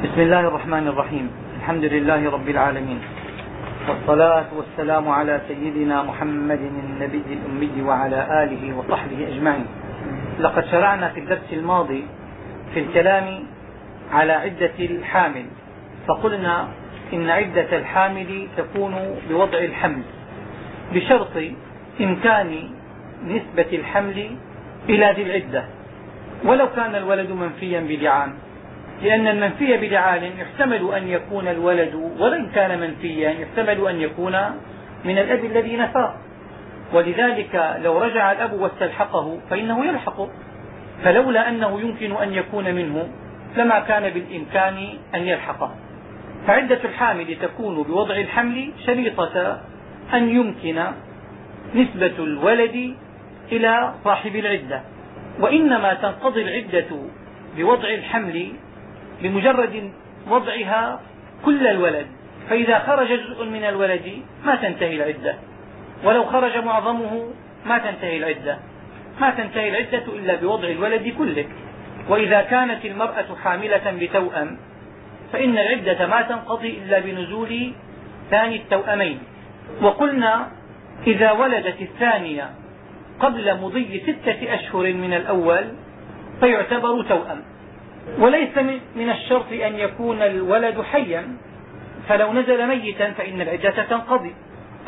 بسم الله الرحمن الرحيم. الحمد لله رب العالمين. والصلاة والسلام على سيدنا محمد النبي الأمي وعلى آله وصحبه أجمعين. لقد شرعنا في الدرس الماضي في الكلام على عدة الحامل. فقلنا إن عدة الحامل تكون بوضع الحمل. بشرط إمكان نسبة الحمل إلى ذي العدة. ولو كان الولد منفيا بدعام لأن المنفي بدعال يحتمل أن يكون الولد وإن كان منفيا يحتمل أن يكون من الأب الذي نفاه. ولذلك لو رجع الأب واستلحقه فإنه يلحقه فلولا أنه يمكن أن يكون منه لما كان بالإمكان أن يلحقه. فعدة الحامل تكون بوضع الحمل شريطة أن يمكن نسبة الولد إلى صاحب العدة. وإنما تنقضي العدة بوضع الحمل بمجرد وضعها كل الولد. فإذا خرج جزء من الولد ما تنتهي العدة. ولو خرج معظمه ما تنتهي العدة. ما تنتهي العدة إلا بوضع الولد كله. وإذا كانت المرأة حاملة بتوأم فإن العدة ما تنقضي إلا بنزول ثاني التوأمين. وقلنا إذا ولدت الثانية قبل مضي ستة أشهر من الأول فيعتبر توأم. وليس من الشرط أن يكون الولد حيا فلو نزل ميتا فإن العدة تنقضي.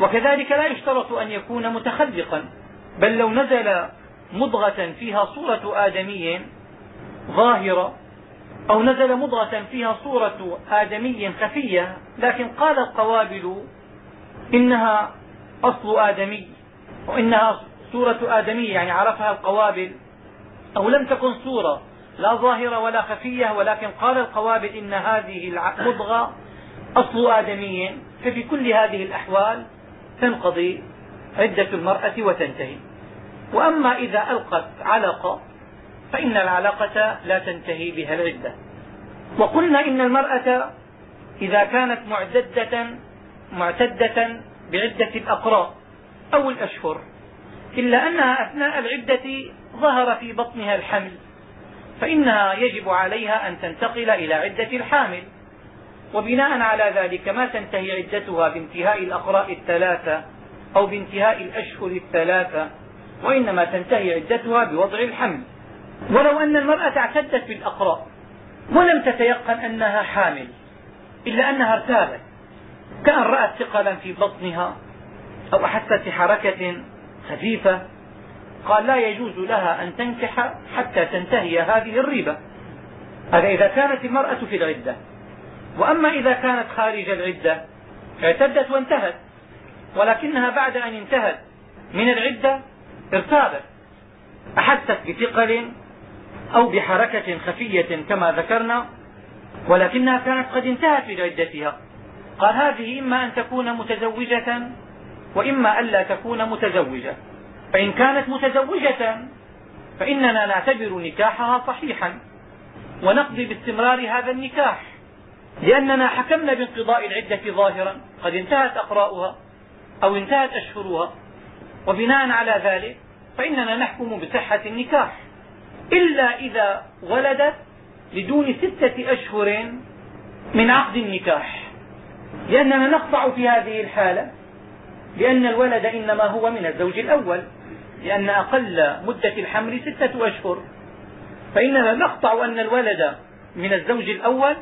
وكذلك لا يشترط أن يكون متخلقا بل لو نزل مضغة فيها صورة آدمي ظاهرة أو نزل مضغة فيها صورة آدمي خفية لكن قال القوابل إنها أصل آدمي وإنها صورة آدمي يعني عرفها القوابل أو لم تكن صورة. لا ظاهرة ولا خفية ولكن قال القوابل إن هذه المضغة أصل آدمي. ففي كل هذه الأحوال تنقضي عدة المرأة وتنتهي. وأما إذا ألقت علقة فإن العلاقة لا تنتهي بها العدة. وقلنا إن المرأة إذا كانت معددة معتدة بعدة الأقراء أو الأشهر إلا أنها أثناء العدة ظهر في بطنها الحمل. فإنها يجب عليها أن تنتقل إلى عدة الحامل. وبناء على ذلك ما تنتهي عدتها بانتهاء الأقراء الثلاثة أو بانتهاء الأشهر الثلاثة وإنما تنتهي عدتها بوضع الحمل. ولو أن المرأة اعتدت بالأقراء ولم تتيقن أنها حامل إلا أنها ارتابت كأن رأت ثقلا في بطنها أو أحست بحركة خفيفة قال لا يجوز لها أن تنكح حتى تنتهي هذه الريبة. هذا إذا كانت المرأة في العدة. وأما إذا كانت خارج العدة اعتدت وانتهت. ولكنها بعد أن انتهت من العدة ارتابت. أحست بثقل أو بحركة خفية كما ذكرنا ولكنها كانت قد انتهت من عدتها. قال هذه إما أن تكون متزوجة وإما ألا تكون متزوجة. فإن كانت متزوجة فإننا نعتبر نكاحها صحيحا. ونقضي باستمرار هذا النكاح لأننا حكمنا بانقضاء العدة ظاهرا. قد انتهت أقراؤها أو انتهت أشهرها. وبناء على ذلك فإننا نحكم بصحة النكاح. إلا إذا ولدت لدون ستة أشهر من عقد النكاح. لأننا نقطع في هذه الحالة لأن الولد إنما هو من الزوج الأول لأن أقل مدة الحمل ستة أشهر. فإننا نقطع أن الولد من الزوج الأول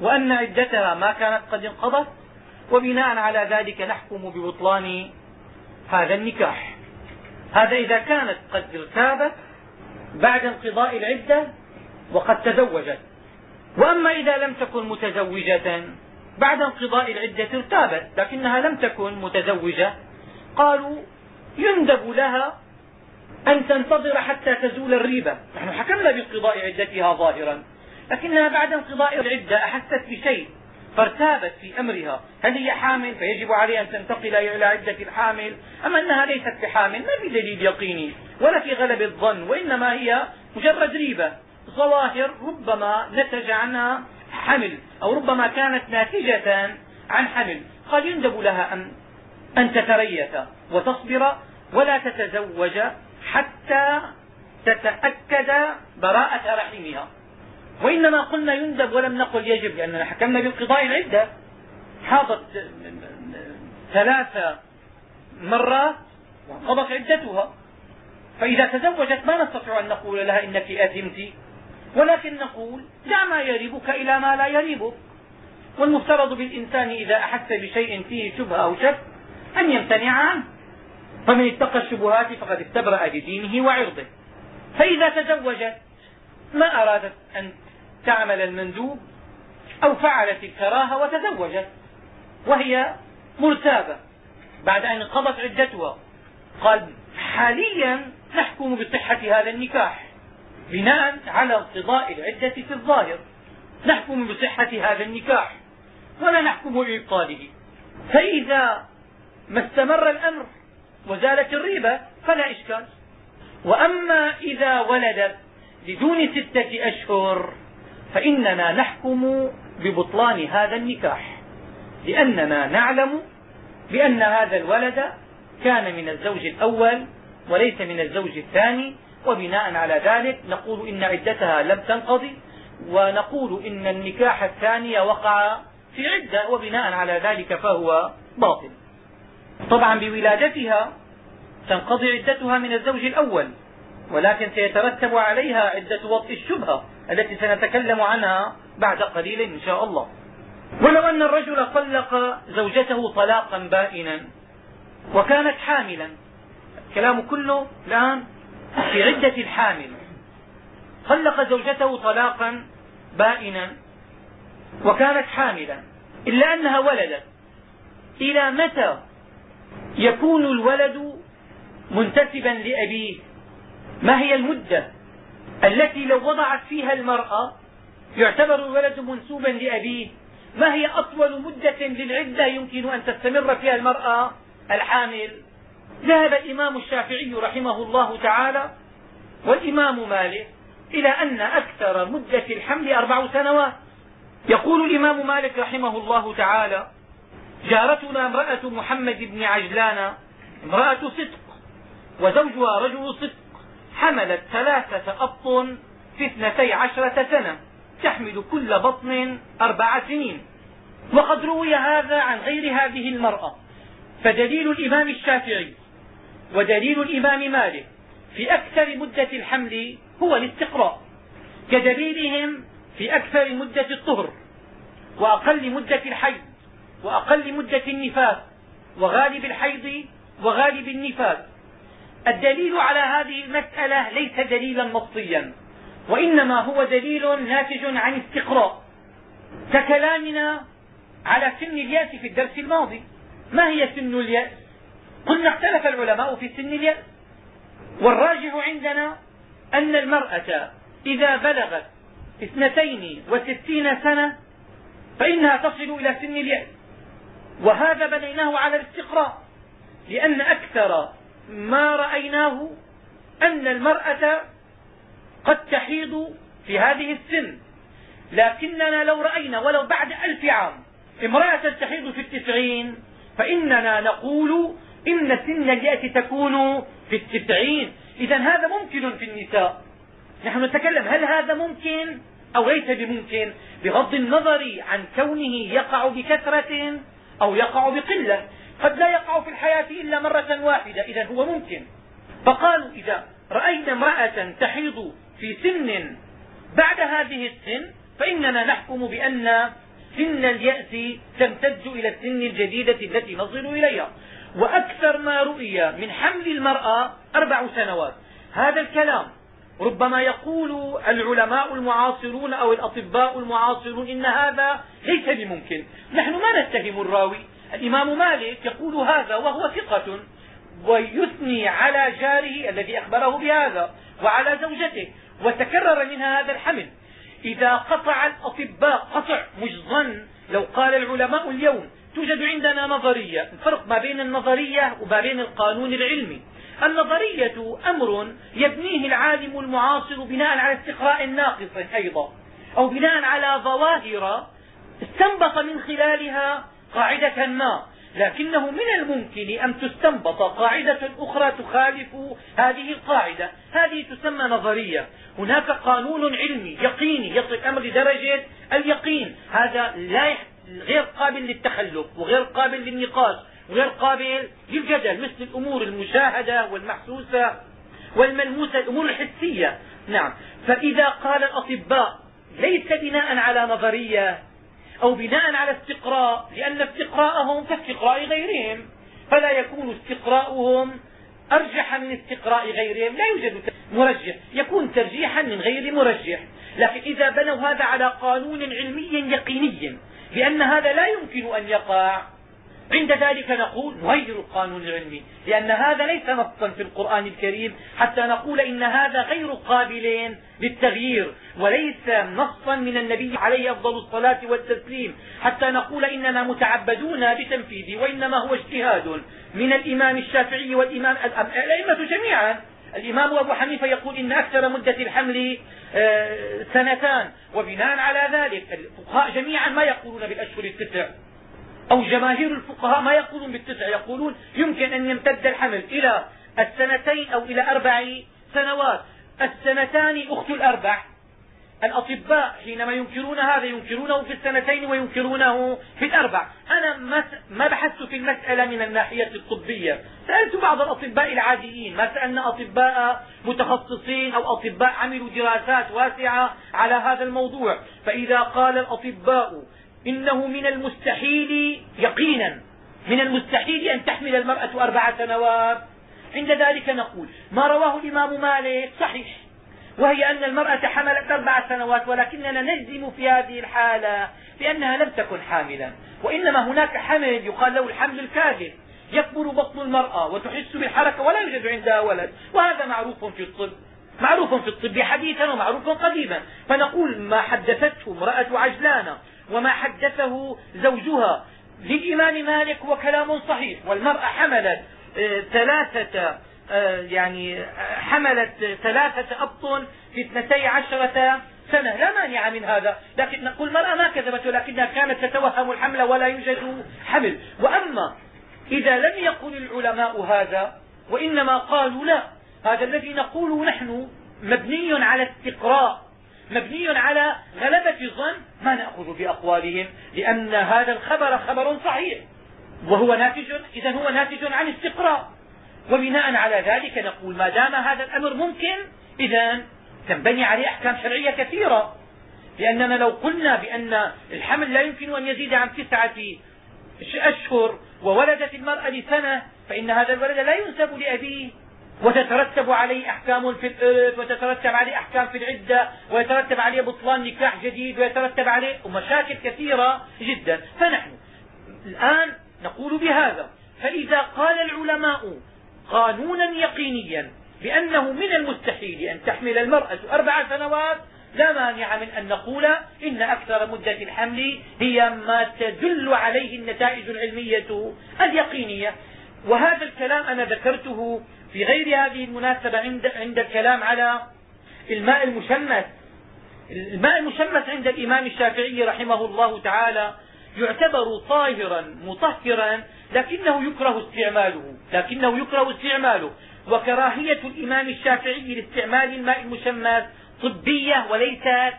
وأن عدتها ما كانت قد انقضت وبناء على ذلك نحكم ببطلان هذا النكاح. هذا إذا كانت قد ارتابت بعد انقضاء العدة وقد تزوجت. وأما إذا لم تكن متزوجة بعد انقضاء العدة ارتابت لكنها لم تكن متزوجة. قالوا يندب لها أن تنتظر حتى تزول الريبة. نحن حكمنا بانقضاء عدتها ظاهرا لكنها بعد انقضاء العدة أحست بشيء فارتابت في أمرها. هل هي حامل؟ فيجب عليها أن تنتقل إلى عدة الحامل. أم أنها ليست بحامل؟ ما في دليل يقيني. ولا في غلب الظن وإنما هي مجرد ريبة. ظواهر ربما نتج عنها حمل أو ربما كانت ناتجة عن حمل. قد يندب لها أن, أن تتريث وتصبر ولا تتزوج حتى تتأكد براءة رحمها. وإنما قلنا يندب ولم نقل يجب لأننا حكمنا بانقضاء العدة حاضت ثلاث مرات وانقضت عدتها. فإذا تزوجت ما نستطيع أن نقول لها إنك أثمت ولكن نقول دع ما يريبك إلى ما لا يريبك والمفترض بالإنسان إذا أحس بشيء فيه شبهة أو شك أن يمتنع عنه. فمن اتقى الشبهات فقد استبرأ لدينه وعرضه. فإذا تزوجت ما أرادت أن تعمل المندوب أو فعلت الكراهة وتزوجت وهي مرتابة. بعد أن انقضت عدتها قال حاليا نحكم بصحة هذا النكاح. بناء على انقضاء العدة في الظاهر. نحكم بصحة هذا النكاح ولا نحكم بإبطاله فإذا ما استمر الأمر وزالت الريبة فلا إشكال. وأما إذا ولدت بدون ستة أشهر فإننا نحكم ببطلان هذا النكاح. لأننا نعلم بأن هذا الولد كان من الزوج الأول وليس من الزوج الثاني وبناء على ذلك نقول إن عدتها لم تنقضي ونقول إن النكاح الثاني وقع في عدة وبناء على ذلك فهو باطل. طبعا بولادتها تنقضي عدتها من الزوج الأول ولكن سيترتب عليها عدة وطء الشبهة التي سنتكلم عنها بعد قليل إن شاء الله. ولو أن الرجل طلق زوجته طلاقا بائنا وكانت حاملا الكلام كله الآن في عدة الحامل. طلق زوجته طلاقا بائنا وكانت حاملا إلا أنها ولدت. إلى متى يكون الولد منتسبا لأبيه؟ ما هي المدة التي لو وضعت فيها المرأة يعتبر الولد منسوبا لأبيه؟ ما هي أطول مدة للعدة يمكن أن تستمر فيها المرأة الحامل؟ ذهب الإمام الشافعي رحمه الله تعالى والإمام مالك إلى أن أكثر مدة الحمل أربع سنوات. يقول الإمام مالك رحمه الله تعالى جارتنا امرأة محمد بن عجلان امرأة صدق وزوجها رجل صدق حملت ثلاثة أبطن في اثنتي عشرة سنة تحمل كل بطن أربع سنين. وقد روي هذا عن غير هذه المرأة. فدليل الإمام الشافعي ودليل الإمام مالك في أكثر مدة الحمل هو الاستقراء كدليلهم في أكثر مدة الطهر وأقل مدة الحيض وأقل مدة النفاس وغالب الحيض وغالب النفاس. الدليل على هذه المسألة ليس دليلا نصيا وإنما هو دليل ناتج عن استقراء ككلامنا على سن اليأس في الدرس الماضي. ما هي سن اليأس؟ قلنا اختلف العلماء في سن اليأس والراجح عندنا أن المرأة إذا بلغت اثنتين وستين سنة فإنها تصل إلى سن اليأس وهذا بنيناه على الاستقراء لأن أكثر ما رأيناه أن المرأة قد تحيض في هذه السن. لكننا لو رأينا ولو بعد ألف عام امرأة تحيض في التسعين فإننا نقول إن سن اليأس تكون في التسعين. إذا هذا ممكن في النساء. نحن نتكلم هل هذا ممكن أو ليس بممكن؟ بغض النظر عن كونه يقع بكثرة أو يقع بقلة. قد لا يقع في الحياة إلا مرة واحدة. إذا هو ممكن. فقالوا إذا رأينا امرأة تحيض في سن بعد هذه السن فإننا نحكم بأن سن اليأس تمتد إلى السن الجديدة التي نصل إليها. وأكثر ما رؤي من حمل المرأة أربع سنوات. هذا الكلام ربما يقول العلماء المعاصرون أو الأطباء المعاصرون إن هذا ليس بممكن. نحن ما نتهم الراوي. الإمام مالك يقول هذا وهو ثقة ويثني على جاره الذي أخبره بهذا وعلى زوجته وتكرر منها هذا الحمل. إذا قطع الأطباء قطع مش ظن لو قال العلماء اليوم توجد عندنا نظرية الفرق ما بين النظرية وما بين القانون العلمي. النظرية أمر يبنيه العالم المعاصر بناء على استقراء ناقص أيضا أو بناء على ظواهر استنبط من خلالها قاعدة ما. لكنه من الممكن أن تستنبط قاعدة أخرى تخالف هذه القاعدة. هذه تسمى نظرية. هناك قانون علمي يقيني يصل الأمر لدرجة اليقين. هذا لا غير قابل للتخلف وغير قابل للنقاش وغير قابل للجدل مثل الأمور المشاهدة والمحسوسة والملموسة الأمور الحسية. نعم. فإذا قال الأطباء ليس بناء على نظرية أو بناء على استقراء لأن استقراءهم كاستقراء غيرهم فلا يكون استقراؤهم أرجح من استقراء غيرهم. لا يوجد مرجح. يكون ترجيحا من غير مرجح. لكن إذا بنوا هذا على قانون علمي يقيني. بأن هذا لا يمكن أن يقع. عند ذلك نقول نغير القانون العلمي لأن هذا ليس نصا في القرآن الكريم حتى نقول إن هذا غير قابل للتغيير وليس نصا من النبي عليه أفضل الصلاة والتسليم. حتى نقول إننا متعبدون بتنفيذه وإنما هو اجتهاد من الإمام الشافعي والإمام الأئمة جميعا. الإمام أبو حنيفة يقول إن أكثر مدة الحمل آه، سنتان وبناء على ذلك الفقهاء جميعا ما يقولون بالأشهر التسع. أو جماهير الفقهاء ما يقولون بالتسع يقولون يمكن أن يمتد الحمل إلى السنتين أو إلى أربع سنوات. السنتان أخت الأربع. الأطباء حينما ينكرون هذا ينكرونه في السنتين وينكرونه في الأربع. أنا ما بحثت في المسألة من الناحية الطبية. سألت بعض الأطباء العاديين. ما سألنا أطباء متخصصين أو أطباء عملوا دراسات واسعة على هذا الموضوع. فإذا قال الأطباء إنه من المستحيل يقينا من المستحيل أن تحمل المرأة أربع سنوات. عند ذلك نقول ما رواه الإمام مالك صحيح. وهي أن المرأة حملت أربع سنوات ولكننا نجزم في هذه الحالة بأنها لم تكن حاملا. وإنما هناك حمل يقال له الحمل الكاذب. يكبر بطن المرأة وتحس بالحركة ولا يوجد عندها ولد. وهذا معروف في الطب. معروف في الطب حديثا ومعروف قديما. فنقول ما حدثته امرأة عجلان وما حدثه زوجها للإمام مالك هو كلام صحيح. والمرأة حملت آه، ثلاثة يعني آه، حملت ثلاثة أبطن في اثنتي عشرة سنة. لا مانع من هذا. لكن نقول المرأة ما كذبت ولكنها كانت تتوهم الحمل ولا يوجد حمل. وأما إذا لم يقل العلماء هذا وإنما قالوا لا هذا الذي نقوله نحن مبني على استقراء مبني على غلبة الظن ما نأخذ بأقوالهم لأن هذا الخبر خبر صحيح. وهو ناتج إذا هو ناتج عن استقراء. وبناء على ذلك نقول ما دام هذا الأمر ممكن إذا تنبني عليه أحكام شرعية كثيرة. لأننا لو قلنا بأن الحمل لا يمكن أن يزيد عن تسعة أشهر وولدت المرأة لسنة فإن هذا الولد لا ينسب لأبيه. وتترتب عليه أحكام في الإرث وتترتب عليه أحكام في العدة ويترتب عليه بطلان نكاح جديد ويترتب عليه مشاكل كثيرة جدا. فنحن الآن نقول بهذا. فإذا قال العلماء قانونا يقينيا بأنه من المستحيل أن تحمل المرأة أربع سنوات لا مانع من أن نقول إن أكثر مدة الحمل هي ما تدل عليه النتائج العلمية اليقينية. وهذا الكلام أنا ذكرته في غير هذه المناسبة عند, عند الكلام على الماء المشمس. الماء المشمس عند الإمام الشافعي رحمه الله تعالى يعتبر طاهرا مطهرا لكنه يكره استعماله لكنه يكره استعماله. وكراهية الإمام الشافعي لاستعمال الماء المشمس طبية وليست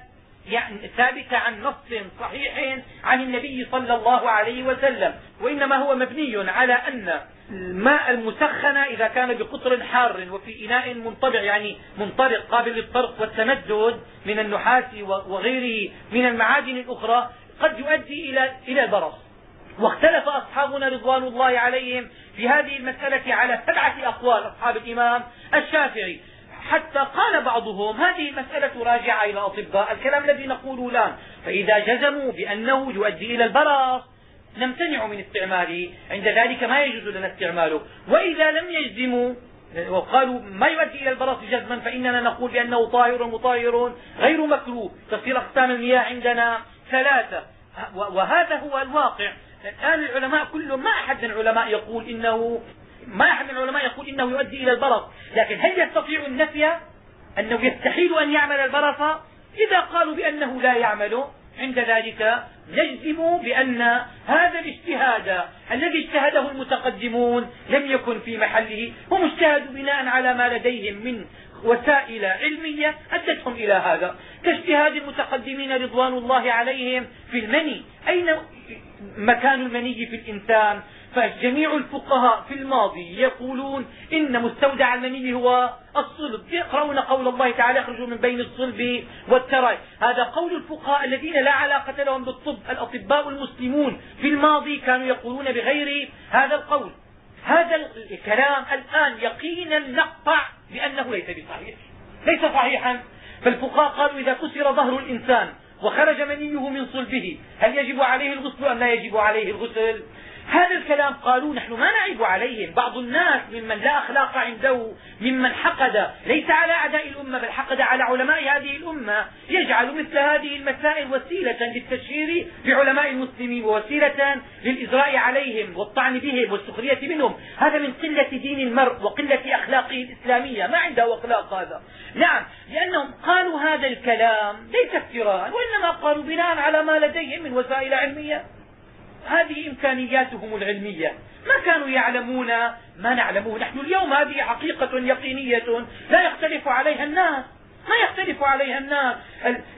يعني ثابتة عن نص صحيح عن النبي صلى الله عليه وسلم وإنما هو مبني على أن الماء المسخن إذا كان بقطر حار وفي إناء منطبع يعني منطلق قابل للطرق والتمدد من النحاس وغيره من المعادن الأخرى قد يؤدي إلى إلى البرص واختلف أصحابنا رضوان الله عليهم في هذه المسألة على سبعة أقوال أصحاب الإمام الشافعي. حتى قال بعضهم هذه المسألة راجعة إلى أطباء الكلام الذي نقوله الآن. فإذا جزموا بأنه يؤدي إلى البرص نمتنع من استعماله عند ذلك ما يجوز لنا استعماله. وإذا لم يجزموا وقالوا ما يؤدي إلى البرص جزما فإننا نقول بأنه طاهر مطاهر غير مكروه. تصير أقسام المياه عندنا ثلاثة. وهذا هو الواقع. الآن العلماء كلهم ما أحد من العلماء يقول إنه ما أحد من العلماء يقول إنه يؤدي إلى البرص. لكن هل يستطيع النفي أنه يستحيل أن يعمل البرص؟ إذا قالوا بأنه لا يعمل عند ذلك نجزم بأن هذا الاجتهاد الذي اجتهده المتقدمون لم يكن في محله. هم اجتهدوا بناء على ما لديهم من وسائل علمية أدتهم إلى هذا. كاجتهاد المتقدمين رضوان الله عليهم في المني. أين مكان المني في الإنسان؟ فجميع الفقهاء في الماضي يقولون إن مستودع المني هو الصلب. يقرؤون قول الله تعالى يخرج من بين الصلب والتراي هذا قول الفقهاء الذين لا علاقة لهم بالطب. الأطباء المسلمون في الماضي كانوا يقولون بغير هذا القول. هذا الكلام الآن يقينا نقطع بأنه ليس بصحيح. ليس صحيحا. فالفقهاء قالوا إذا كسر ظهر الإنسان وخرج منيه من صلبه هل يجب عليه الغسل أم لا يجب عليه الغسل؟ هذا الكلام قالوا نحن ما نعيب عليهم. بعض الناس ممن لا أخلاق عنده ممن حقد ليس على أعداء الأمة بل حقد على علماء هذه الأمة. يجعل مثل هذه المسائل وسيلة للتشهير بعلماء المسلمين ووسيلة للإجراء عليهم والطعن بهم والسخرية منهم. هذا من قلة دين المرء وقلة أخلاقه الإسلامية. ما عنده أخلاق هذا؟ نعم لأنهم قالوا هذا الكلام ليس افتراء وإنما قالوا بناء على ما لديهم من وسائل علمية. هذه إمكانياتهم العلمية. ما كانوا يعلمون ما نعلمه. نحن اليوم هذه حقيقة يقينية لا يختلف عليها الناس. ما يختلف عليها الناس.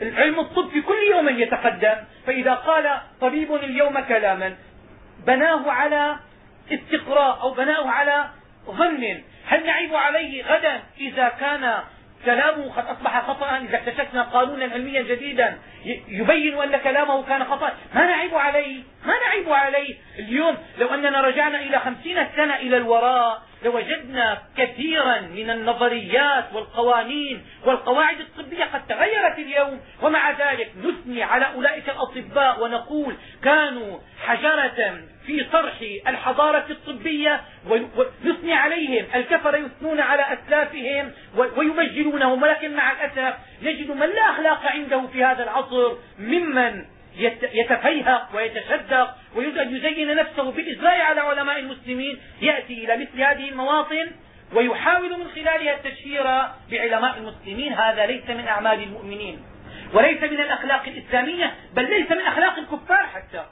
العلم الطب في كل يوم يتقدم. فإذا قال طبيب اليوم كلاما بناه على استقراء أو بناه على ظن هل نعيب عليه غدا إذا كان كلامه قد أصبح خطأ إذا اكتشفنا قانونا علميا جديدا يبين أن كلامه كان خطأ. ما نعيب عليه ما نعيب عليه. اليوم لو أننا رجعنا إلى خمسين سنة إلى الوراء لوجدنا كثيرا من النظريات والقوانين والقواعد الطبية قد تغيرت اليوم ومع ذلك نثني على أولئك الأطباء ونقول كانوا حجرة في طرح الحضارة الطبية ونثني عليهم الكفر يثنون على أسلافهم ويمجلونهم ولكن مع الأسف نجد من لا أخلاق عنده في هذا العصر ممن يتفيهق ويتشدق ويريد ان يزين نفسه بالاجراء على علماء المسلمين يأتي إلى مثل هذه المواطن ويحاول من خلالها التشهير بعلماء المسلمين هذا ليس من أعمال المؤمنين وليس من الأخلاق الإسلامية بل ليس من أخلاق الكفار حتى.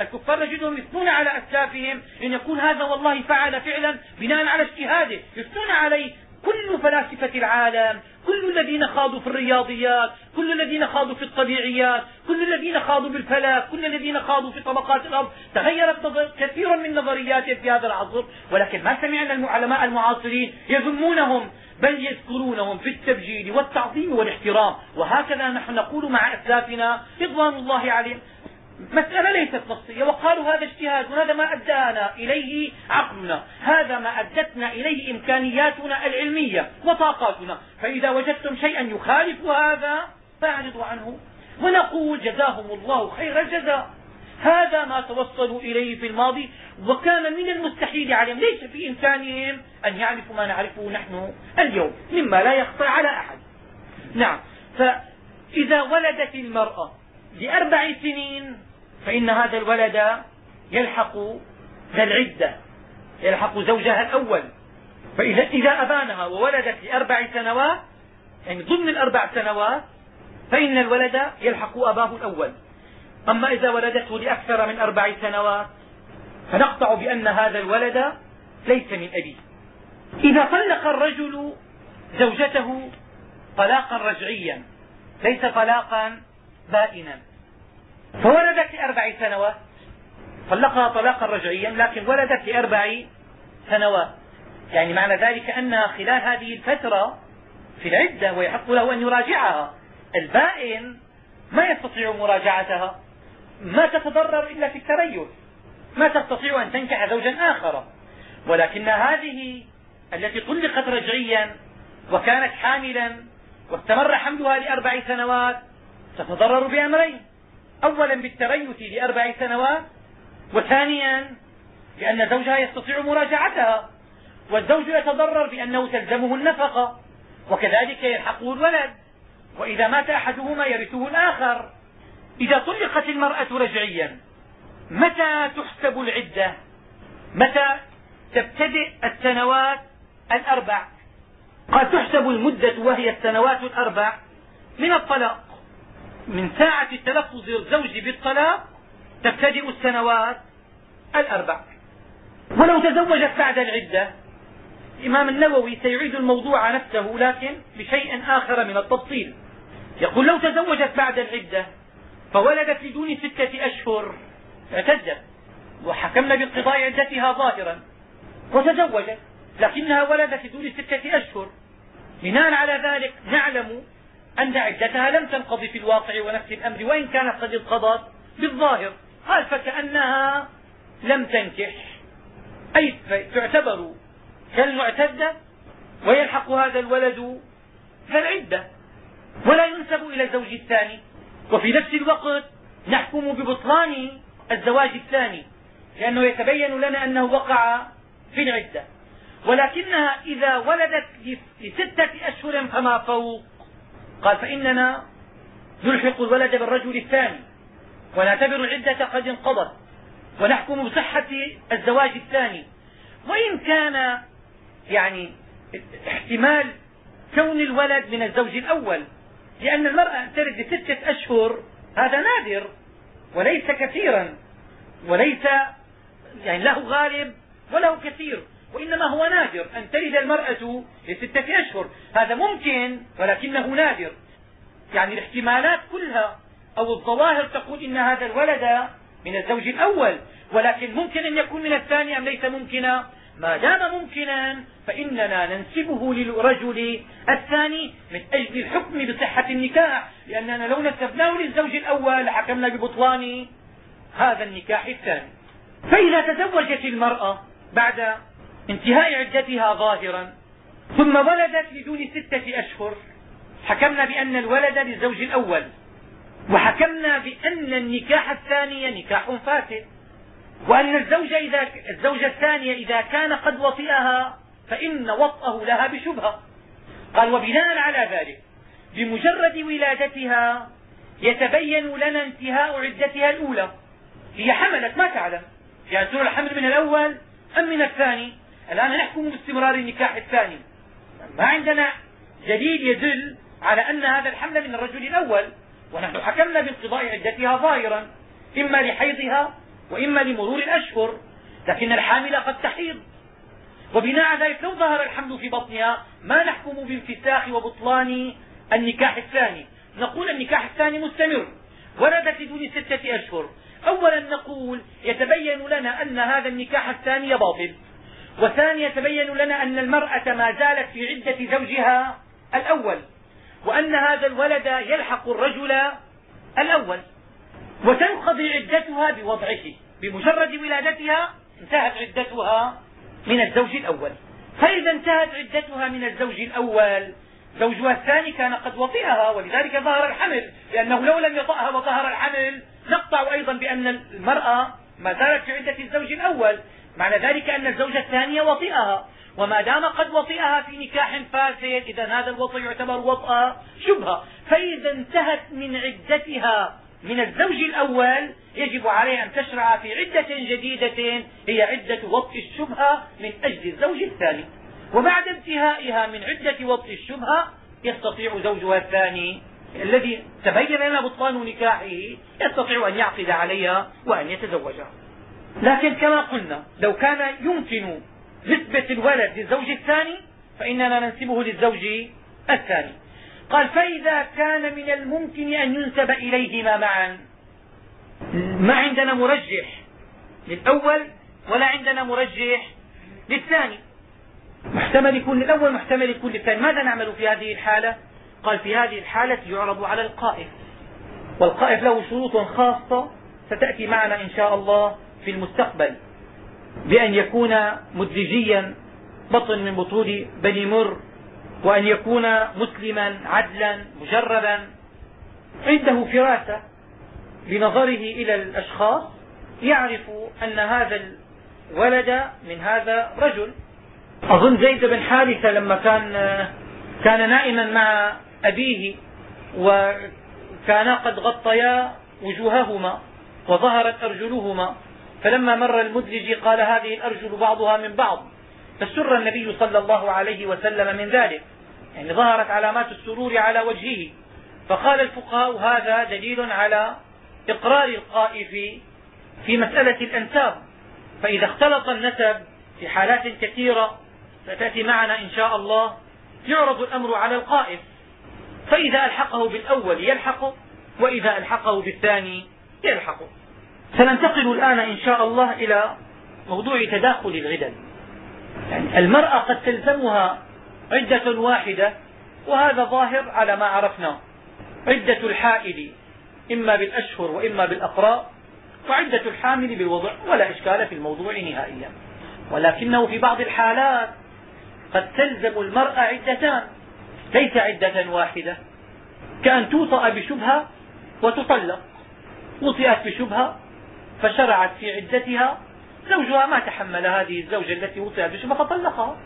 الكفار نجدهم يثنون على أسلافهم إن يقول هذا والله فعل فعلا بناء على اجتهاده يثنون عليه كل فلاسفة العالم كل الذين خاضوا في الرياضيات كل الذين خاضوا في الطبيعيات كل الذين خاضوا بالفلك كل الذين خاضوا في طبقات الأرض تغيرت كثير من نظرياتهم في هذا العصر ولكن ما سمعنا العلماء المعاصرين يذمونهم بل يذكرونهم في التبجيل والتعظيم والاحترام. وهكذا نحن نقول مع أسلافنا رضوان الله عليهم. مسألة ليست نصية وقالوا هذا اجتهاد وهذا ما أدانا إليه عقلنا هذا ما أدتنا إليه إمكانياتنا العلمية وطاقاتنا. فإذا وجدتم شيئا يخالف هذا فاعرضوا عنه ونقول جزاهم الله خير الجزاء. هذا ما توصلوا إليه في الماضي وكان من المستحيل عليهم ليس في إمكانهم أن يعرفوا ما نعرفه نحن اليوم مما لا يخفى على أحد. نعم فإذا ولدت المرأة لأربع سنين فإن هذا الولد يلحق ذا العدة يلحق زوجها الأول. فإذا إذا أبانها وولدت لأربع سنوات يعني ضمن الأربع سنوات فإن الولد يلحق أباه الأول. أما إذا ولدته لأكثر من أربع سنوات فنقطع بأن هذا الولد ليس من أبيه. إذا طلق الرجل زوجته طلاقا رجعيا ليس طلاقا بائنا. فولدت لأربع سنوات. طلقها طلاقا رجعيا لكن ولدت لأربع سنوات. يعني معنى ذلك أنها خلال هذه الفترة في العدة ويحق له أن يراجعها. البائن ما يستطيع مراجعتها ما تتضرر إلا في التريث. ما تستطيع أن تنكح زوجا آخر. ولكن هذه التي طلقت رجعيا وكانت حاملا واستمر حملها لأربع سنوات تتضرر بأمرين. أولا بالتريث لأربع سنوات وثانيا لأن زوجها يستطيع مراجعتها والزوج يتضرر بأنه تلزمه النفقة وكذلك يلحقه الولد وإذا مات أحدهما يرثه الآخر. إذا طلقت المرأة رجعيا متى تحسب العدة؟ متى تبتدئ السنوات الأربع؟ قد تحسب المدة وهي السنوات الأربع من الطلاق. من ساعة تلفظ الزوج بالطلاق تبتدئ السنوات الأربع. ولو تزوجت بعد العدة الإمام النووي سيعيد الموضوع نفسه لكن بشيء آخر من التفصيل. يقول لو تزوجت بعد العدة فولدت بدون ستة أشهر اعتدت وحكمنا بانقضاء عدتها ظاهرا وتزوجت لكنها ولدت بدون ستة أشهر. بناء على ذلك نعلم أن عدتها لم تنقضي في الواقع ونفس الأمر وإن كانت قد انقضت بالظاهر. قال فكأنها لم تنكح. أي تعتبر كالمعتدة ويلحق هذا الولد كالعدة ولا ينسب إلى الزوج الثاني. وفي نفس الوقت نحكم ببطلان الزواج الثاني لأنه يتبين لنا أنه وقع في العدة. ولكنها إذا ولدت لستة أشهر فما فوق. قال فإننا نلحق الولد بالرجل الثاني ونعتبر العدة قد انقضت ونحكم بصحة الزواج الثاني. وإن كان يعني احتمال كون الولد من الزوج الأول لأن المرأة تلد لستة أشهر هذا نادر وليس كثيرا وليس يعني له غالب وله كثير. وإنما هو نادر أن تلد المرأة لستة أشهر. هذا ممكن ولكنه نادر. يعني الاحتمالات كلها أو الظواهر تقول إن هذا الولد من الزوج الأول ولكن ممكن أن يكون من الثاني أم ليس ممكنا؟ ما دام ممكنا فإننا ننسبه للرجل الثاني من أجل الحكم بصحة النكاح لأننا لو نسبناه للزوج الأول لحكمنا ببطلان هذا النكاح الثاني. فإذا تزوجت المرأة بعد انتهاء عدتها ظاهرا ثم ولدت بدون ستة أشهر. حكمنا بأن الولد للزوج الأول وحكمنا بأن النكاح الثاني نكاح فاسد. وأن الزوج إذا الزوجة الثانية إذا كان قد وطئها فإن وطأه لها بشبهة. قال وبناء على ذلك بمجرد ولادتها يتبين لنا انتهاء عدتها الأولى. هي حملت ما تعلم يعني تكون الحمل من الأول أم من الثاني؟ الآن نحكم باستمرار النكاح الثاني. ما عندنا دليل يدل على أن هذا الحمل من الرجل الأول ونحن حكمنا بانقضاء عدتها ظاهرا إما لحيضها وإما لمرور الأشهر لكن الحامل قد تحيض. وبناء على ذلك لو ظهر الحمل في بطنها ما نحكم بانفساخ وبطلان النكاح الثاني؟ نقول النكاح الثاني مستمر ولدت بدون ستة أشهر. أولا نقول يتبين لنا أن هذا النكاح الثاني باطل. وثانيا يتبين لنا أن المرأة ما زالت في عدة زوجها الأول وأن هذا الولد يلحق الرجل الأول وتنقضي عدتها بوضعه بمجرد ولادتها انتهت عدتها من الزوج الأول. فإذا انتهت عدتها من الزوج الأول زوجها الثاني كان قد وطئها ولذلك ظهر الحمل لأنه لو لم يطأها وظهر الحمل نقطع أيضا بأن المرأة ما زالت في عدة الزوج الأول. معنى ذلك أن الزوجة الثانية وطئها. وما دام قد وطئها في نكاح فاسد إذا هذا الوطء يعتبر وطأ شبهة. فإذا انتهت من عدتها من الزوج الأول يجب عليها أن تشرع في عدة جديدة هي عدة وطء الشبهة من أجل الزوج الثاني. وبعد انتهائها من عدة وطء الشبهة يستطيع زوجها الثاني الذي تبين لنا بطلان نكاحه يستطيع أن يعقد عليها وأن يتزوجها. لكن كما قلنا لو كان يمكن نسبة الولد للزوج الثاني فإننا ننسبه للزوج الثاني. قال فإذا كان من الممكن أن ينسب إليهما معا. ما عندنا مرجح للأول ولا عندنا مرجح للثاني. محتمل يكون للأول محتمل يكون للثاني. ماذا نعمل في هذه الحالة؟ قال في هذه الحالة يعرض على القائف. والقائف له شروط خاصة ستأتي معنا إن شاء الله. في المستقبل بأن يكون مدلجيا بطن من بطول بني مر وأن يكون مسلما عدلا مجربا. عنده فراسة بنظره إلى الأشخاص يعرف أن هذا الولد من هذا رجل أظن زيد بن حارثة لما كان كان نائما مع أبيه وكانا قد غطيا وجوههما وظهرت أرجلهما. فلما مر المدلج قال هذه الأرجل بعضها من بعض فسر النبي صلى الله عليه وسلم من ذلك يعني ظهرت علامات السرور على وجهه فقال الفقهاء هذا دليل على إقرار القائف في مسألة الأنساب فإذا اختلط النسب في حالات كثيرة ستأتي معنا إن شاء الله يعرض الأمر على القائف فإذا ألحقه بالأول يلحقه وإذا ألحقه بالثاني يلحقه سننتقل الآن إن شاء الله إلى موضوع تداخل العدد يعني المرأة قد تلزمها عدة واحدة وهذا ظاهر على ما عرفنا. عدة الحائل إما بالأشهر وإما بالأقراء وعدة الحامل بالوضع ولا إشكال في الموضوع نهائيا. ولكنه في بعض الحالات قد تلزم المرأة عدتان ليس عدة واحدة. كأن توطأ بشبهة وتطلق. وطئت بشبهة فشرعت في عدتها زوجها ما تحمل هذه الزوجة التي وطئت بشبهة فطلقها.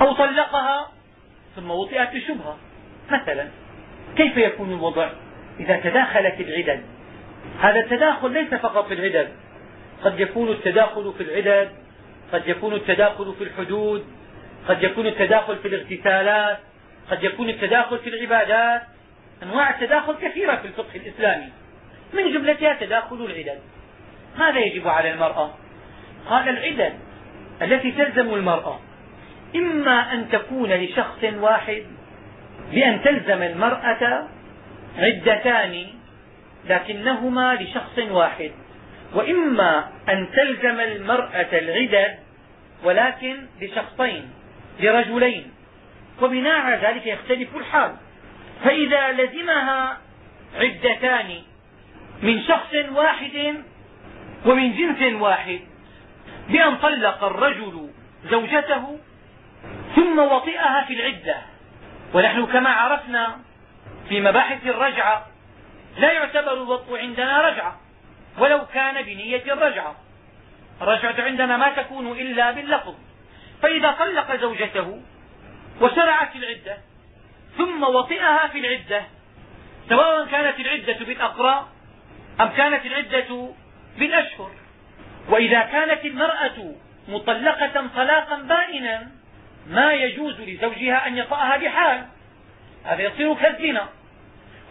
أو طلقها ثم وطئت بشبهة مثلا كيف يكون الوضع إذا تداخلت العدد؟ هذا التداخل ليس فقط في العدد. قد يكون التداخل في العدد قد يكون التداخل في الحدود قد يكون التداخل في الاغتسالات قد يكون التداخل في العبادات. أنواع التداخل كثيرة في الفقه الإسلامي. من جملتها تداخل العدد. ماذا يجب على المرأة؟ قال العدد التي تلزم المرأة. إما أن تكون لشخص واحد بأن تلزم المرأة عدتان لكنهما لشخص واحد. وإما أن تلزم المرأة العدد ولكن لشخصين لرجلين. وبناء على ذلك يختلف الحال. فإذا لزمها عدتان من شخص واحد ومن جنس واحد بأن طلق الرجل زوجته ثم وطئها في العدة. ونحن كما عرفنا في مباحث الرجعة لا يعتبر الوطء عندنا رجعة ولو كان بنية الرجعة الرجعة عندنا ما تكون إلا باللفظ. فإذا طلق زوجته وشرعت في العدة ثم وطئها في العدة سواء كانت العدة بالأقراء أم كانت العدة بالأشهر. وإذا كانت المرأة مطلقة طلاقا بائنا ما يجوز لزوجها أن يطأها بحال. هذا يصير كالزنا.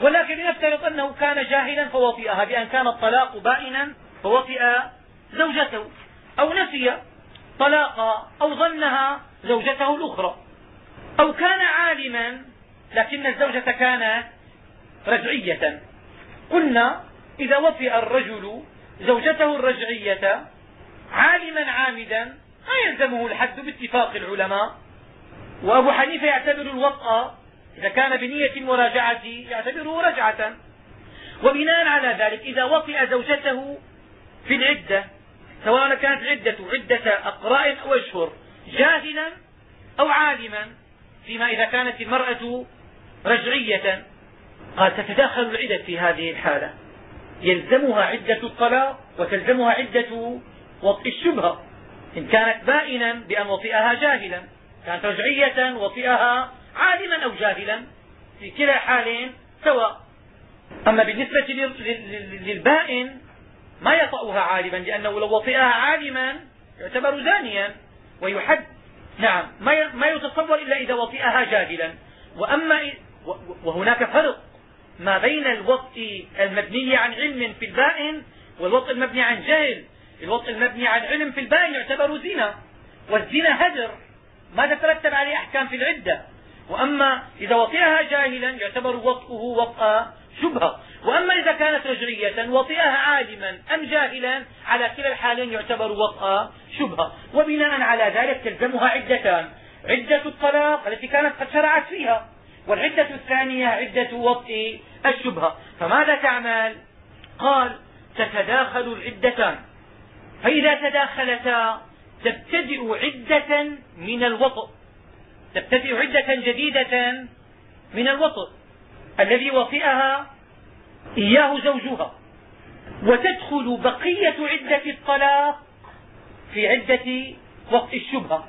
ولكن لنفترض أنه كان جاهلا فوطئها بأن كان الطلاق بائنا فوطئ زوجته أو نسي طلاقا أو ظنها زوجته الأخرى. أو كان عالما لكن الزوجة كانت رجعية. قلنا إذا وطئ الرجل زوجته الرجعية عالما عامدا ما يلزمه الحد باتفاق العلماء وأبو حنيفة يعتبر الوطأ إذا كان بنية مراجعة يعتبره رجعة. وبناء على ذلك إذا وطئ زوجته في العدة سواء كانت العدة عدة أقراء أو أشهر جاهلا أو عالما فيما إذا كانت المرأة رجعية قال تتداخل العدة في هذه الحالة. يلزمها عدة الطلاق وتلزمها عدة وطئ الشبهة. إن كانت بائنا بأن وطئها جاهلا كانت رجعية وطئها عالما أو جاهلا في كلا حالين سواء. أما بالنسبة للبائن ما يطأها عالما لأنه لو وطئها عالما يعتبر زانيا ويحد. نعم ما يتصور إلا إذا وطئها جاهلا. وأما وهناك فرق ما بين الوطء المبني عن علم في البائن والوطء المبني عن جهل. الوطء المبني عن علم في البائن يعتبر زنا والزنا هدر ما تترتب عليه أحكام في العدة؟ وأما إذا وطئها جاهلا يعتبر وطئه وطأ شبهة. وأما إذا كانت رجعية وطئها عالما أم جاهلا على كلا الحالين يعتبر وطأ شبهة. وبناء على ذلك تلزمها عدتان. عدة الطلاق التي كانت قد شرعت فيها. والعدة الثانية عدة وطئ الشبهة. فماذا تعمل؟ قال تتداخل العدتان. فإذا تداخلتا تبتدئ عدة من الوطء. تبتدئ عدة جديدة من الوطء. الذي وطئها إياه زوجها. وتدخل بقية عدة الطلاق في عدة وقت الشبهة.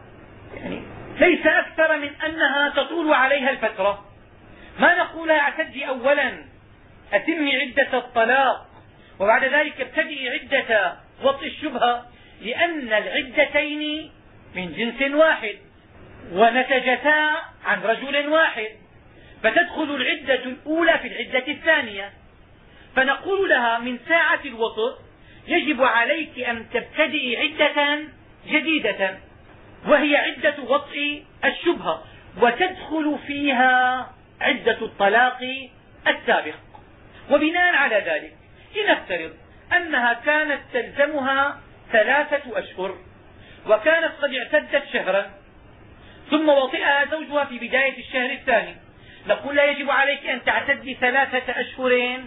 يعني ليس أكثر من أنها تطول عليها الفترة. ما نقول اعتدي أولا؟ أتمي عدة الطلاق وبعد ذلك ابتدئي عدة وطء الشبهة لأن العدتين من جنس واحد ونتجتا عن رجل واحد. فتدخل العدة الأولى في العدة الثانية. فنقول لها من ساعة الوطء يجب عليك أن تبتدئي عدة جديدة وهي عدة وطء الشبهة وتدخل فيها عدة الطلاق السابق. وبناء على ذلك لنفترض أنها كانت تلزمها ثلاثة أشهر وكانت قد اعتدت شهرا ثم وطئها زوجها في بداية الشهر الثاني. نقول لا يجب عليك أن تعتدي ثلاثة أشهر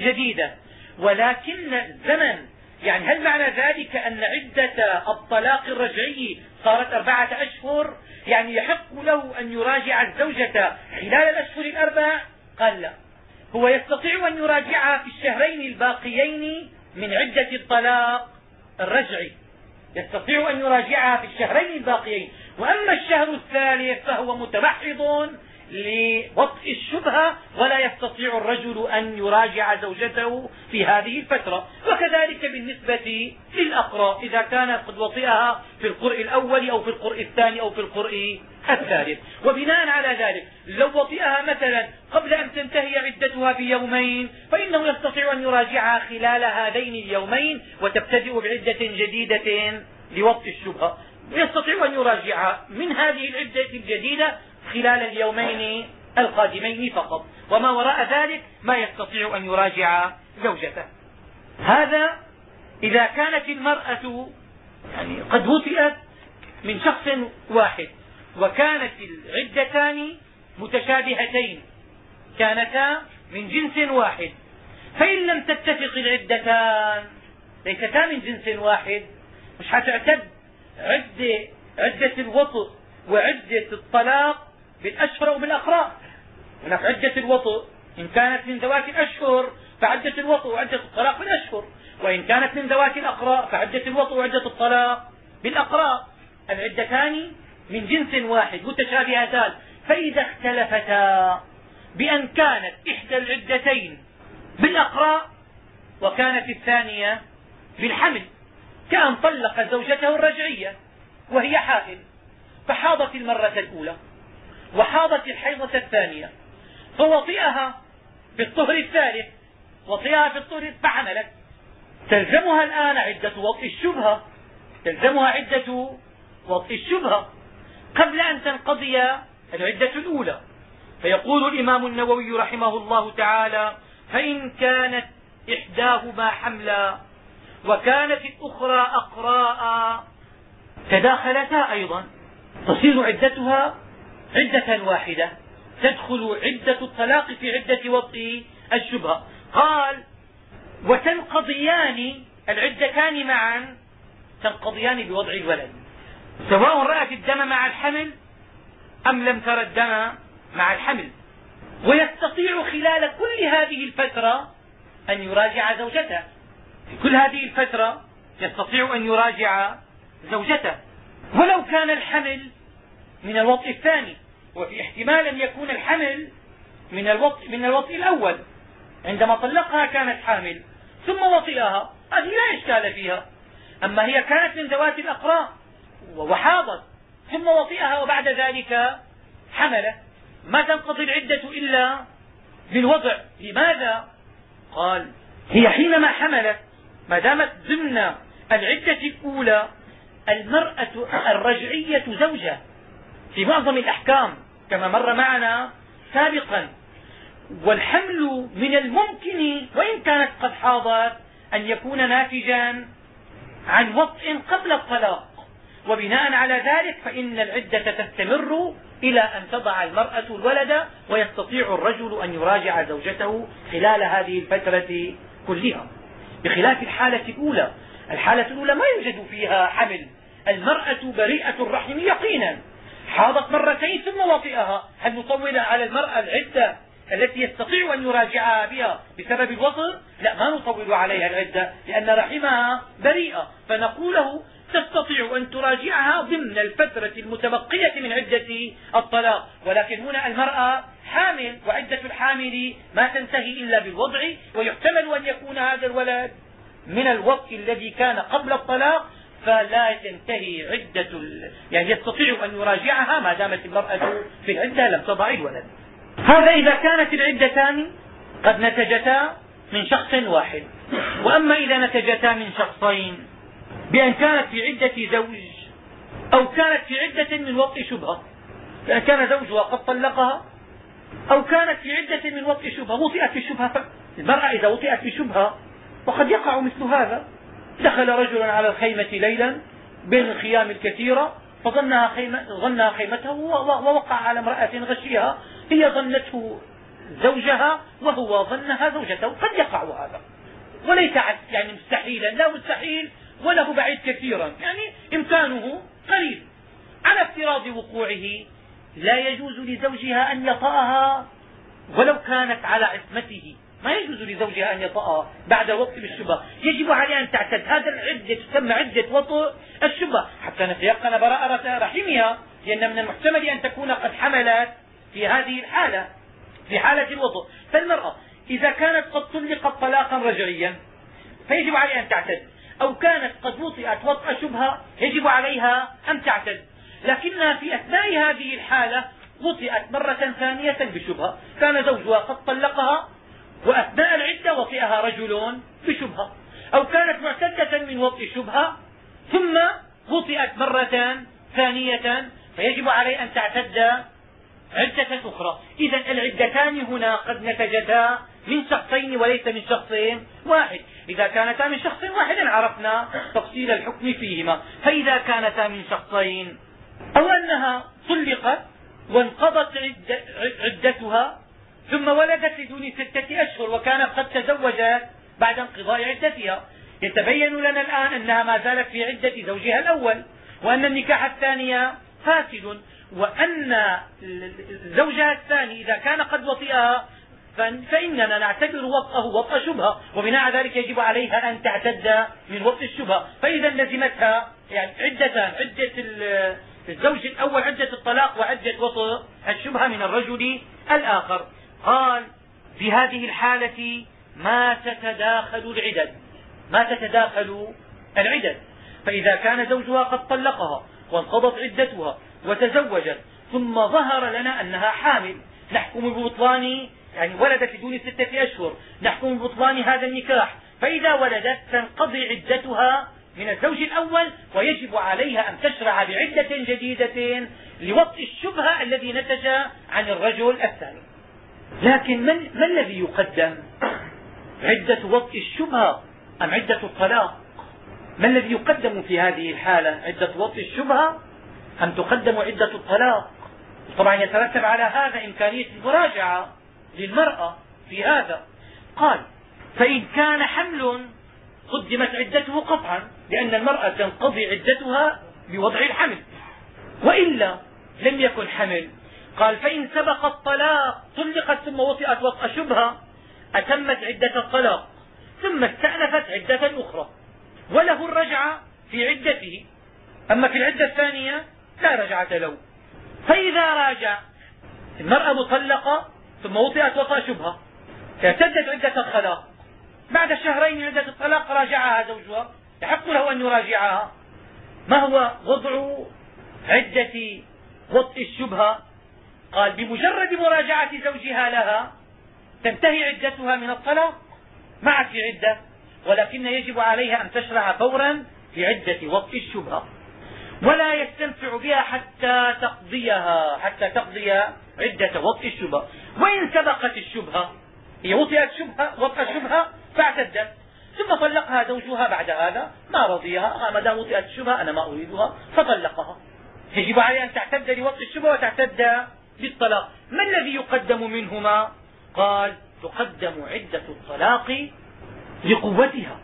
جديدة ولكن الزمن يعني هل معنى ذلك أن عدة الطلاق الرجعي صارت أربعة أشهر؟ يعني يحق له أن يراجع الزوجة خلال الأشهر الأربع؟ قال لا. هو يستطيع أن يراجعها في الشهرين الباقيين من عدة الطلاق الرجعي. يستطيع أن يراجعها في الشهرين الباقيين. وأما الشهر الثالث فهو متمحض لوطء الشبهة ولا يستطيع الرجل أن يراجع زوجته في هذه الفترة. وكذلك بالنسبة للأقرى إذا كان قد وطئها في القرء الأول أو في القرء الثاني أو في القرء الثالث. وبناء على ذلك لو وطئها مثلا قبل أن تنتهي عدتها بيومين فإنه يستطيع أن يراجعها خلال هذين اليومين وتبتدئ بعدة جديدة لوطء الشبهة. ويستطيع أن يراجعها من هذه العدة الجديدة خلال اليومين القادمين فقط. وما وراء ذلك ما يستطيع أن يراجع زوجته. هذا إذا كانت المرأة يعني قد وطئت من شخص واحد وكانت العدتان متشابهتين كانتا من جنس واحد. فإن لم تتفق العدتان ليستا من جنس واحد مش هتعتد عدة عدة الوطء وعدة الطلاق بالأشهر أو بالأقراء هناك عدة الوطء. إن كانت من ذوات الأشهر فعدة الوطء وعدة الطلاق بالأشهر. وإن كانت من ذوات الأقراء فعدة الوطء وعدة الطلاق بالأقراء. العدتان من جنس واحد متشابهتان فإذا اختلفتا بأن كانت إحدى العدتين بالأقراء وكانت الثانية بالحمل. كأن طلق زوجته الرجعية وهي حائل. فحاضت المرة الأولى. وحاضت الحيضة الثانية فوطئها في الطهر الثالث وطئها في الطهر فحملت تلزمها الآن عدة وطئ الشبهة تلزمها عدة وطئ الشبهة. قبل أن تنقضي العدة الأولى فيقول الإمام النووي رحمه الله تعالى فإن كانت إحداهما حملا وكانت الأخرى أقراء تداخلتا أيضا تصير عدتها عدة واحدة تدخل عدة الطلاق في عدة وطء الشبهة. قال وتنقضيان العدتان معا. تنقضيان بوضع الولد. سواء رأت الدم مع الحمل أم لم تر الدم مع الحمل. ويستطيع خلال كل هذه الفترة أن يراجع زوجته. في كل هذه الفترة يستطيع أن يراجع زوجته. ولو كان الحمل من الوطء الثاني وفي احتمال أن يكون الحمل من الوطء, من الوطء الأول عندما طلقها كانت حامل ثم وطئها هذه لا إشكال فيها. أما هي كانت من ذوات الأقراء وحاضت ثم وطئها وبعد ذلك حملت. ما تنقضي العدة إلا بالوضع. لماذا؟ قال هي حينما حملت ما دامت ضمن العدة الأولى المرأة الرجعية زوجة في معظم الأحكام كما مر معنا سابقا. والحمل من الممكن وإن كانت قد حاضت أن يكون ناتجا عن وطء قبل الطلاق. وبناء على ذلك فإن العدة تستمر إلى أن تضع المرأة الولد ويستطيع الرجل أن يراجع زوجته خلال هذه الفترة كلها. بخلاف الحالة الأولى الحالة الأولى ما يوجد فيها حمل المرأة بريئة الرحم يقينا. حاضت مرتين ثم وطئها. هل نطول على المرأة العدة التي يستطيع أن يراجعها بها بسبب الوطء؟ لا ما نطول عليها العدة لأن رحمها بريئة. فنقول له تستطيع أن تراجعها ضمن الفترة المتبقية من عدة الطلاق. ولكن هنا المرأة حامل وعدة الحامل ما تنتهي إلا بالوضع ويحتمل أن يكون هذا الولد من الوطء الذي كان قبل الطلاق فلا تنتهي عدة. يعني يستطيع أن يراجعها ما دامت المرأة في العدة لم تضع الولد هذا إذا كانت العدتان قد نتجتا من شخص واحد. وأما إذا نتجتا من شخصين بأن كانت في عدة زوج أو كانت في عدة من وطء شبهة بأن كان زوجها قد طلقها أو كانت في عدة من وطء شبهة وطئت في الشبهة المرأة إذا وطئت في شبهة وقد يقع مثل هذا. دخل رجل على الخيمة ليلا بين الخيام الكثيرة فظنها خيمة ظنها خيمته ووقع على امرأة غشيها هي ظنته زوجها وهو ظنها زوجته. قد يقع هذا. وليس يعني مستحيلا لا مستحيل وله بعيد كثيرا. يعني إمكانه قليل. على افتراض وقوعه لا يجوز لزوجها أن يطأها ولو كانت على عصمته. ما يجوز لزوجها أن يطأها بعد الوقت بالشبهة يجب عليها أن تعتد. هذا العدة تسمى عدة وطء الشبهة حتى نتيقن براءة رحمها لأن من المحتمل أن تكون قد حملت في هذه الحالة في حالة الوطء. فالمرأة إذا كانت قد طلقت طلاقا رجعيا فيجب عليها أن تعتد. أو كانت قد وطئت وطأ شبهة يجب عليها أن تعتد. لكنها في أثناء هذه الحالة وطئت مرة ثانية بشبهة كان زوجها قد طلقها وأثناء العدة وطئها رجل بشبهة أو كانت معتدة من وطئ شبهة ثم وطئت مرة ثانية فيجب عليه أن تعتد عدة أخرى. إذا العدتان هنا قد نتجتا من شخصين وليس من شخص واحد. إذا كانتا من شخص واحد عرفنا تفصيل الحكم فيهما. فإذا كانتا من شخصين أو أنها طلقت وانقضت عدتها ثم ولدت لدون ستة أشهر وكانت قد تزوجت بعد انقضاء عدتها. يتبين لنا الآن أنها ما زالت في عدة زوجها الأول وأن النكاح الثاني فاسد وأن زوجها الثاني إذا كان قد وطئها فإننا نعتبر وطئه وطء شبهة وبناء ذلك يجب عليها أن تعتد من وطء الشبهة. فإذا لزمتها يعني عدتان عدة الزوج الأول عدة الطلاق وعدة وطء الشبهة من الرجل الآخر. قال في هذه الحالة ما تتداخل العدد. ما تتداخل العدد. فإذا كان زوجها قد طلقها وانقضت عدتها وتزوجت ثم ظهر لنا أنها حامل. نحكم ببطلان يعني ولدت بدون ستة أشهر. نحكم ببطلان هذا النكاح. فإذا ولدت تنقضي عدتها من الزوج الأول ويجب عليها أن تشرع بعدة جديدة لوطء الشبهة الذي نتج عن الرجل الثاني. لكن من ما الذي يقدم؟ عدة وطء الشبهة أم عدة الطلاق؟ ما الذي يقدم في هذه الحالة؟ عدة وطء الشبهة أم تقدم عدة الطلاق؟ طبعا يترتب على هذا إمكانية المراجعة للمرأة في هذا. قال فإن كان حمل قدمت عدته قطعا لأن المرأة تنقضي عدتها بوضع الحمل. وإلا لم يكن حمل قال فإن سبق الطلاق طلقت ثم وطئت وطأ شبهة أتمت عدة الطلاق ثم استأنفت عدة أخرى وله الرجعة في عدته. أما في العدة الثانية لا رجعة له. فإذا راجع المرأة مطلقة ثم وطئت وطأ شبهة اعتدت عدة الطلاق. بعد شهرين عدة الطلاق راجعها زوجها يحق له أن يراجعها. ما هو وضع عدة وطء الشبهة؟ قال بمجرد مراجعة زوجها لها تنتهي عدتها من الطلاق مع في عدة ولكن يجب عليها أن تشرع فورا في عدة وطء الشبهة. ولا يستنفع بها حتى تقضيها حتى تقضي عدة وطء الشبهة. وإن سبقت الشبهة هي وطئت شبهة وطأ الشبهة فاعتدت. ثم طلقها زوجها بعد هذا ما رضيها ما دام وطئت الشبهة أنا ما أريدها فطلقها. يجب عليها أن تعتد لوطء الشبهة وتعتد بالطلاق. ما الذي يقدم منهما؟ قال تقدم عدة الطلاق لقوتها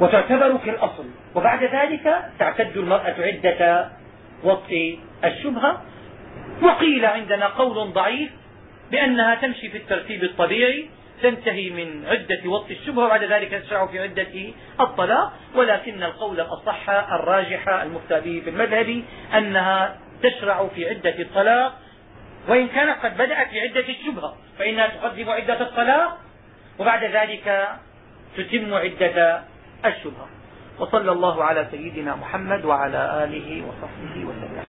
وتعتبر كالأصل وبعد ذلك تعتد المرأة عدة وطء الشبهة. وقيل عندنا قول ضعيف بأنها تمشي في الترتيب الطبيعي تنتهي من عدة وطء الشبهة وبعد ذلك تشرع في عدة الطلاق. ولكن القول الأصح الراجح المفتى به في المذهب أنها تشرع في عدة الطلاق وإن كانت قد بدأت في عدة الشبهة فإنها تقدم عدة الطلاق وبعد ذلك تتم عدة الشبهة. وصلى الله على سيدنا محمد وعلى آله وصحبه وسلم.